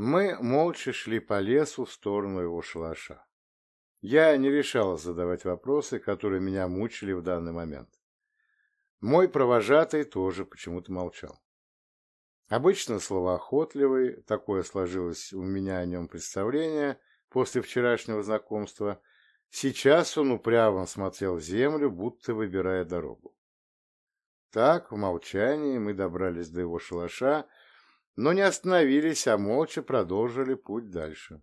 Мы молча шли по лесу в сторону его шалаша. Я не решалась задавать вопросы, которые меня мучили в данный момент. Мой провожатый тоже почему-то молчал. Обычно словоохотливый, такое сложилось у меня о нем представление после вчерашнего знакомства, сейчас он упрямо смотрел в землю, будто выбирая дорогу. Так, в молчании мы добрались до его шалаша, но не остановились, а молча продолжили путь дальше.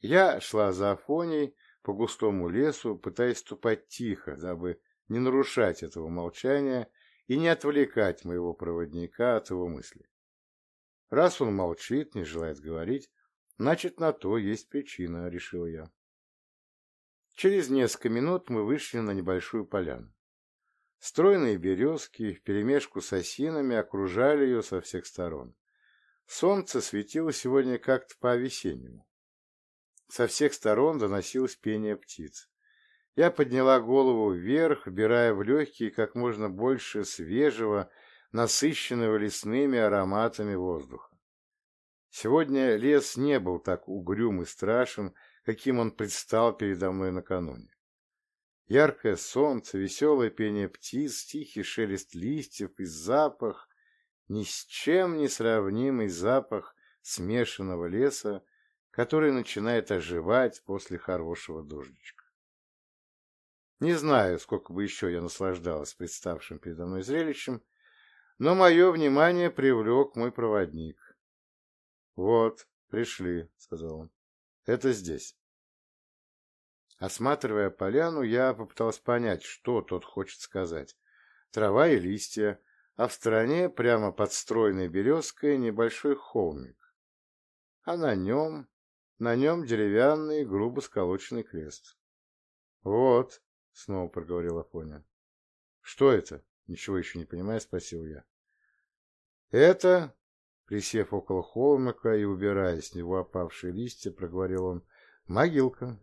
Я шла за Афоней по густому лесу, пытаясь ступать тихо, дабы не нарушать этого молчания и не отвлекать моего проводника от его мыслей. Раз он молчит, не желает говорить, значит, на то есть причина, решил я. Через несколько минут мы вышли на небольшую поляну. Стройные березки вперемешку с осинами окружали ее со всех сторон. Солнце светило сегодня как-то по-весеннему. Со всех сторон доносилось пение птиц. Я подняла голову вверх, вбирая в легкие как можно больше свежего, насыщенного лесными ароматами воздуха. Сегодня лес не был так угрюм и страшен, каким он предстал передо мной накануне. Яркое солнце, веселое пение птиц, тихий шелест листьев и запах, ни с чем не сравнимый запах смешанного леса, который начинает оживать после хорошего дождичка. Не знаю, сколько бы еще я наслаждалась представшим передо мной зрелищем, но мое внимание привлек мой проводник. — Вот, пришли, — сказал он. — Это здесь. Осматривая поляну, я попытался понять, что тот хочет сказать. Трава и листья, а в стороне, прямо под стройной березкой, небольшой холмик. А на нем, на нем деревянный, грубо сколоченный крест. — Вот, — снова проговорил Афоня. — Что это? — ничего еще не понимая, спросил я. — Это, присев около холмика и убирая с него опавшие листья, проговорил он, — могилка.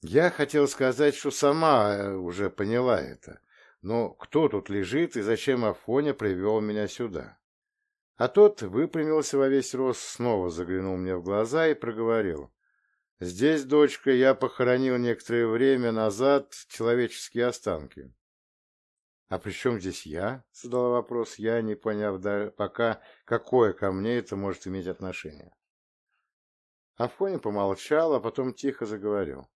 Я хотел сказать, что сама э, уже поняла это, но кто тут лежит и зачем Афоня привел меня сюда? А тот выпрямился во весь рост, снова заглянул мне в глаза и проговорил. Здесь, дочка, я похоронил некоторое время назад человеческие останки. — А при чем здесь я? — задала вопрос я, не поняв пока, какое ко мне это может иметь отношение. Афоня помолчал, а потом тихо заговорил.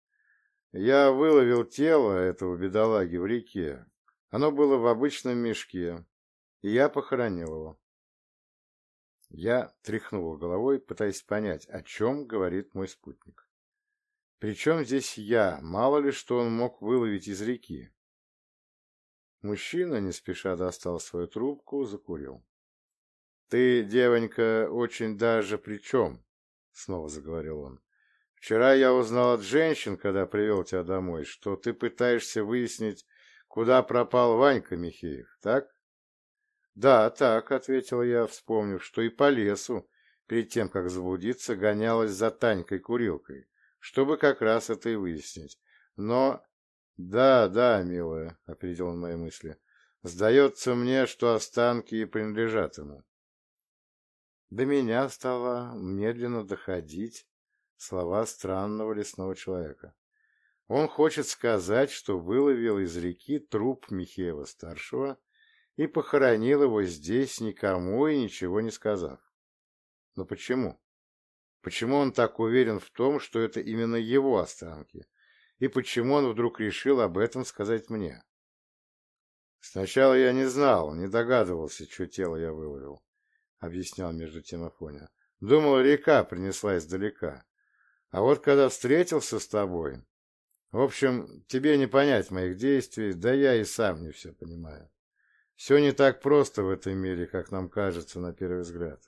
Я выловил тело этого бедолаги в реке. Оно было в обычном мешке, и я похоронил его. Я тряхнул головой, пытаясь понять, о чем говорит мой спутник. Причем здесь я, мало ли что он мог выловить из реки. Мужчина не спеша достал свою трубку, закурил. — Ты, девонька, очень даже при чем? — снова заговорил он. Вчера я узнал от женщин, когда привел тебя домой, что ты пытаешься выяснить, куда пропал Ванька Михеев, так? Да, так, ответил я, вспомнив, что и по лесу, перед тем, как заблудиться, гонялась за Танькой-курилкой, чтобы как раз это и выяснить. Но... Да, да, милая, опередил он мои мысли. Сдается мне, что останки и принадлежат ему. До меня стало медленно доходить, слова странного лесного человека. Он хочет сказать, что выловил из реки труп Михеева-старшего и похоронил его здесь, никому и ничего не сказав. Но почему? Почему он так уверен в том, что это именно его останки? И почему он вдруг решил об этом сказать мне? Сначала я не знал, не догадывался, что тело я выловил, — объяснял между тем Афоня. Думал, река принесла издалека. А вот когда встретился с тобой... В общем, тебе не понять моих действий, да я и сам не все понимаю. Все не так просто в этом мире, как нам кажется на первый взгляд.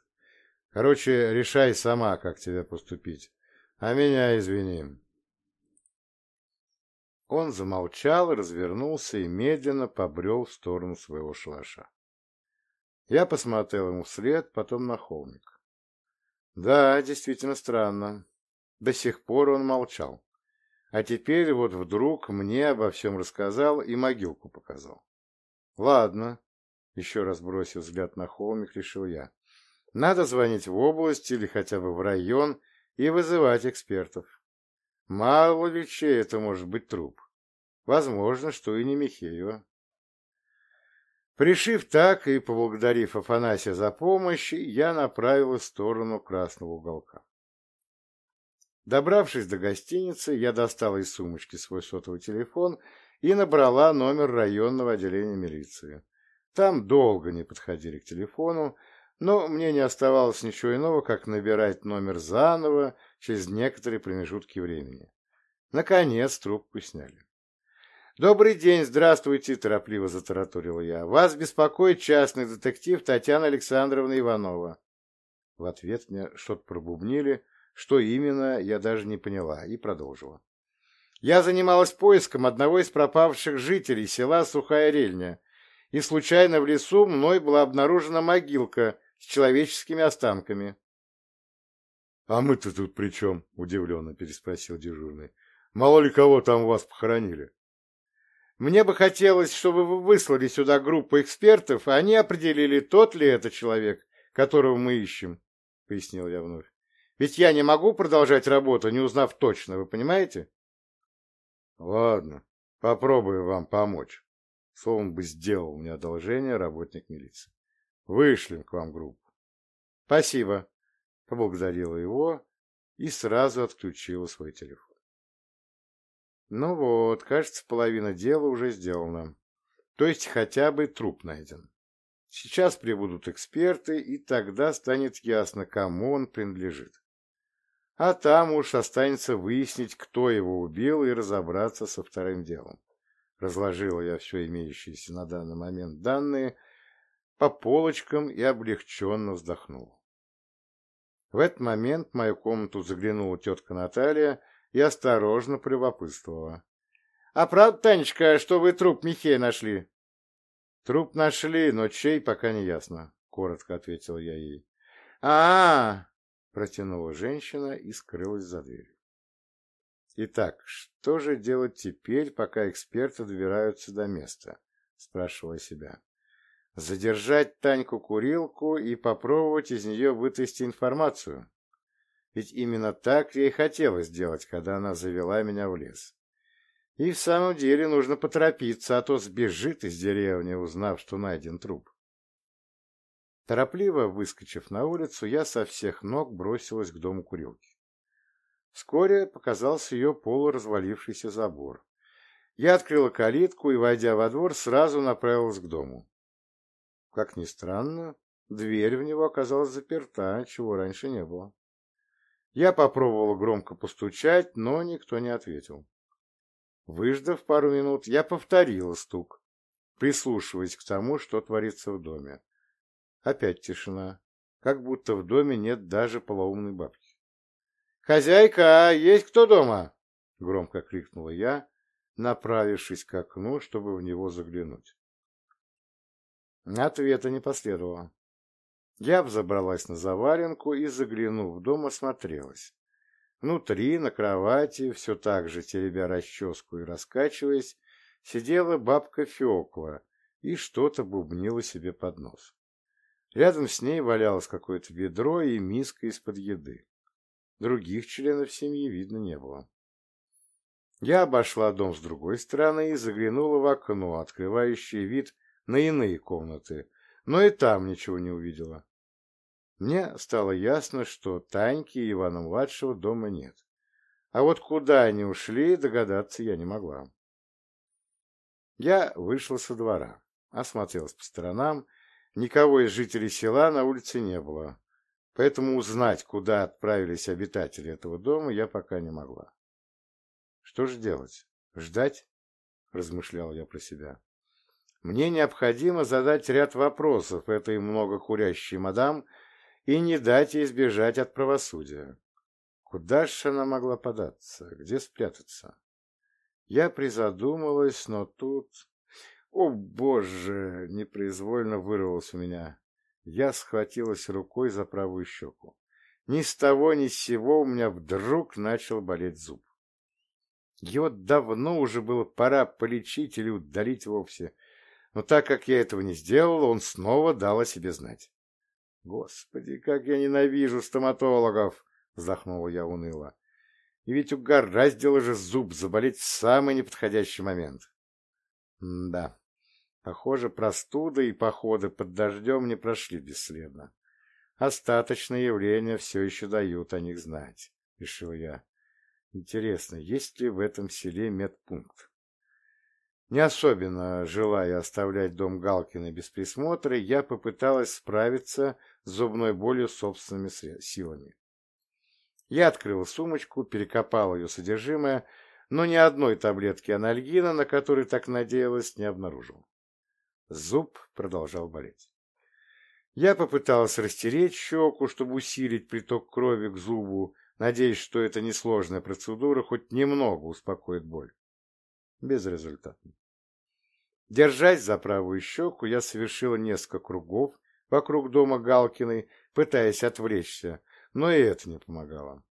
Короче, решай сама, как тебе поступить. А меня извини. Он замолчал, развернулся и медленно побрел в сторону своего шалаша. Я посмотрел ему вслед, потом на холмик. Да, действительно странно. До сих пор он молчал. А теперь вот вдруг мне обо всем рассказал и могилку показал. Ладно, еще раз бросив взгляд на холмик, решил я. Надо звонить в область или хотя бы в район и вызывать экспертов. Мало ли чей это может быть труп. Возможно, что и не Михеева. Пришив так и поблагодарив Афанасия за помощь, я направилась в сторону красного уголка. Добравшись до гостиницы, я достала из сумочки свой сотовый телефон и набрала номер районного отделения милиции. Там долго не подходили к телефону, но мне не оставалось ничего иного, как набирать номер заново через некоторые промежутки времени. Наконец трубку сняли. «Добрый день, здравствуйте!» – торопливо затараторила я. «Вас беспокоит частный детектив Татьяна Александровна Иванова». В ответ мне что-то пробубнили, что именно, я даже не поняла, и продолжила. «Я занималась поиском одного из пропавших жителей села Сухая Рельня, и случайно в лесу мной была обнаружена могилка с человеческими останками». «А мы-то тут при чем?» – удивленно переспросил дежурный. «Мало ли кого там у вас похоронили». Мне бы хотелось, чтобы вы выслали сюда группу экспертов, и они определили, тот ли это человек, которого мы ищем, — пояснил я вновь. Ведь я не могу продолжать работу, не узнав точно, вы понимаете? — Ладно, попробую вам помочь. Словом бы сделал мне одолжение работник милиции. Вышлем к вам группу. — Спасибо, — поблагодарила его и сразу отключила свой телефон. Ну вот, кажется, половина дела уже сделана. То есть хотя бы труп найден. Сейчас прибудут эксперты, и тогда станет ясно, кому он принадлежит. А там уж останется выяснить, кто его убил, и разобраться со вторым делом. Разложила я все имеющиеся на данный момент данные по полочкам и облегченно вздохнула. В этот момент в мою комнату заглянула тетка Наталья и осторожно полюбопытствовала. — А правда, Танечка, что вы труп Михея нашли? — Труп нашли, но чей, пока не ясно, — коротко ответил я ей. — А-а-а! — протянула женщина и скрылась за дверью. «Итак, что же делать теперь, пока эксперты добираются до места?» – спрашивала себя. «Задержать Таньку-курилку и попробовать из нее вытащить информацию? Ведь именно так ей хотелось сделать, когда она завела меня в лес. И в самом деле нужно поторопиться, а то сбежит из деревни, узнав, что найден труп. Торопливо выскочив на улицу, я со всех ног бросилась к дому курилки. Вскоре показался ее полуразвалившийся забор. Я открыла калитку и, войдя во двор, сразу направилась к дому. Как ни странно, дверь в него оказалась заперта, чего раньше не было. Я попробовал громко постучать, но никто не ответил. Выждав пару минут, я повторил стук, прислушиваясь к тому, что творится в доме. Опять тишина, как будто в доме нет даже полоумной бабки. «Хозяйка, а есть кто дома?» — громко крикнула я, направившись к окну, чтобы в него заглянуть. Ответа не последовало. Я взобралась на заваленку и, заглянув в дом, осмотрелась. Внутри, на кровати, все так же теребя расческу и раскачиваясь, сидела бабка Фекла и что-то бубнила себе под нос. Рядом с ней валялось какое-то ведро и миска из-под еды. Других членов семьи видно не было. Я обошла дом с другой стороны и заглянула в окно, открывающее вид на иные комнаты, но и там ничего не увидела. Мне стало ясно, что Таньки и Ивана-младшего дома нет. А вот куда они ушли, догадаться я не могла. Я вышла со двора, осмотрелась по сторонам. Никого из жителей села на улице не было, поэтому узнать, куда отправились обитатели этого дома, я пока не могла. Что же делать? Ждать? Размышлял я про себя. Мне необходимо задать ряд вопросов этой многокурящей мадам, и не дать ей избежать от правосудия. Куда же она могла податься? Где спрятаться? Я призадумалась, но тут... О, боже! Непроизвольно вырвалось у меня. Я схватилась рукой за правую щеку. Ни с того ни с сего у меня вдруг начал болеть зуб. Его давно уже было пора полечить или удалить вовсе, но так как я этого не сделала, он снова дал о себе знать. Господи, как я ненавижу стоматологов! Вздохнула я уныло. И ведь угораздило же зуб заболеть в самый неподходящий момент. Да, похоже, простуда и походы под дождем не прошли бесследно. Остаточные явления все еще дают о них знать, решил я. Интересно, есть ли в этом селе медпункт? Не особенно желая оставлять дом Галкина без присмотра, я попыталась справиться с зубной болью собственными силами. Я открыл сумочку, перекопал ее содержимое, но ни одной таблетки анальгина, на которой так надеялась, не обнаружил. Зуб продолжал болеть. Я попыталась растереть щеку, чтобы усилить приток крови к зубу, надеясь, что эта несложная процедура хоть немного успокоит боль. Безрезультатно. Держась за правую щеку, я совершила несколько кругов вокруг дома Галкиной, пытаясь отвлечься, но и это не помогало.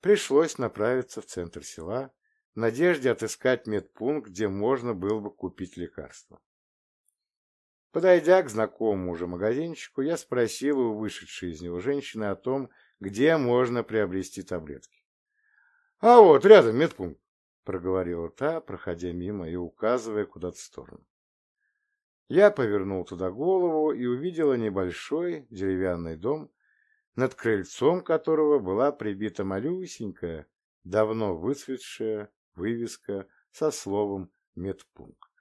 Пришлось направиться в центр села, в надежде отыскать медпункт, где можно было бы купить лекарства. Подойдя к знакомому уже магазинчику, я спросил у вышедшей из него женщины о том, где можно приобрести таблетки. — А вот, рядом медпункт, — проговорила та, проходя мимо и указывая куда-то в сторону. Я повернул туда голову и увидела небольшой деревянный дом над крыльцом которого была прибита малюсенькая, давно выцветшая вывеска со словом «Медпункт».